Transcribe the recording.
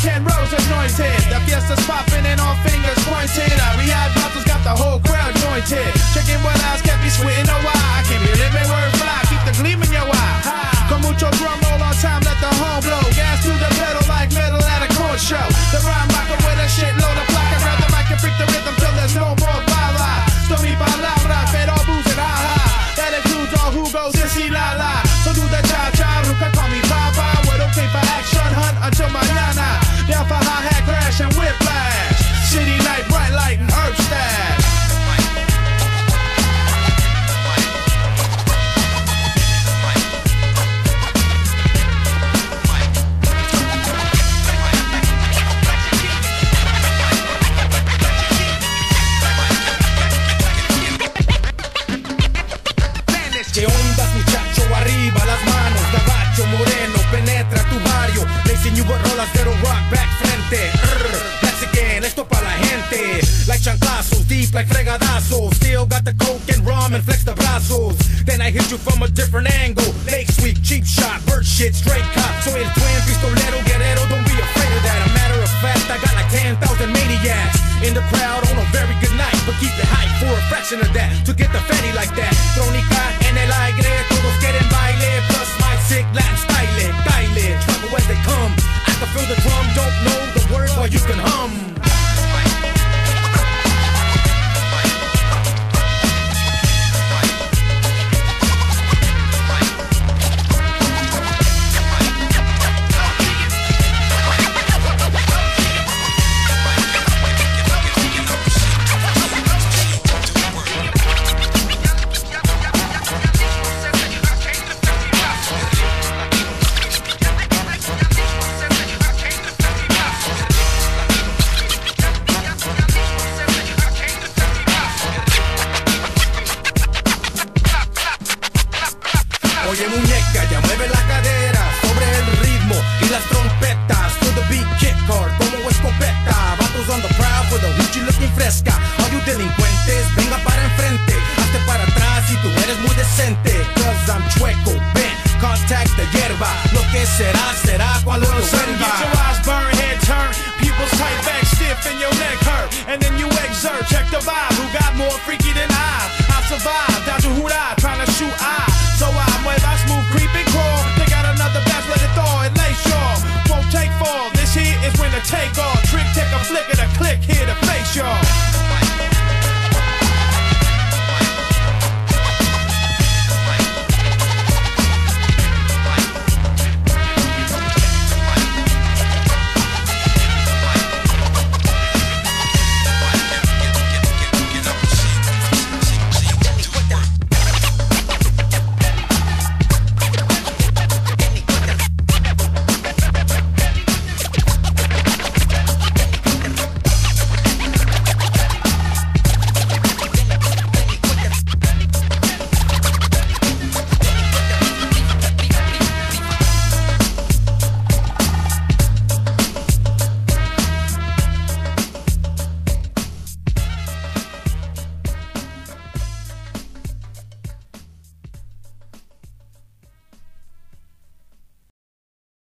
Ken Rose anointed. The fiesta's popping and all fingers pointed. Our Riyadh bottles got the whole crowd jointed. Checking what eyes kept me sweating a while. I can't be living word fly. Keep the gleam in your eye. Con mucho drum roll on time, let the home blow. Gas to the pedal like metal at a court show. The rhyme rocker with a shitload of placa. Grab the mic and freak the rhythm till there's no more bala. Esto mi palabra, pero abusen, ha ha. That includes all who goes sissy la la. Hunt until mañana. Like chanclazos, deep like fregadazos. Still got the coke and rum and flex the brazos. Then I hit you from a different angle. Lake sweep, cheap shot, bird shit, straight cop. Soy el twin, pistolero, guerrero, don't be afraid of that. A matter of fact, I got like 10,000 maniacs in the crowd on a very good night. But keep it hype for a fraction of that. To get the fatty like that. Trónica en el aire, todos quieren baile. Plus my sick Latin style, baile. Trouble as they come. I can feel the Oye muñeca, ya mueve la cadera sobre el ritmo y las trompetas. To the beat, kick hard como escopeta. Vatos on the prowl for the hoochie looking fresca. All you delincuentes, venga para enfrente. Hazte para atrás si tú eres muy decente. Cause I'm chueco, bent, contact the hierba. Lo que será, será cuando lo Son, get your eyes burn, head turn, pupils tight back stiff and your neck hurt. And then you exert, check the vibe. Who got more freaky than I?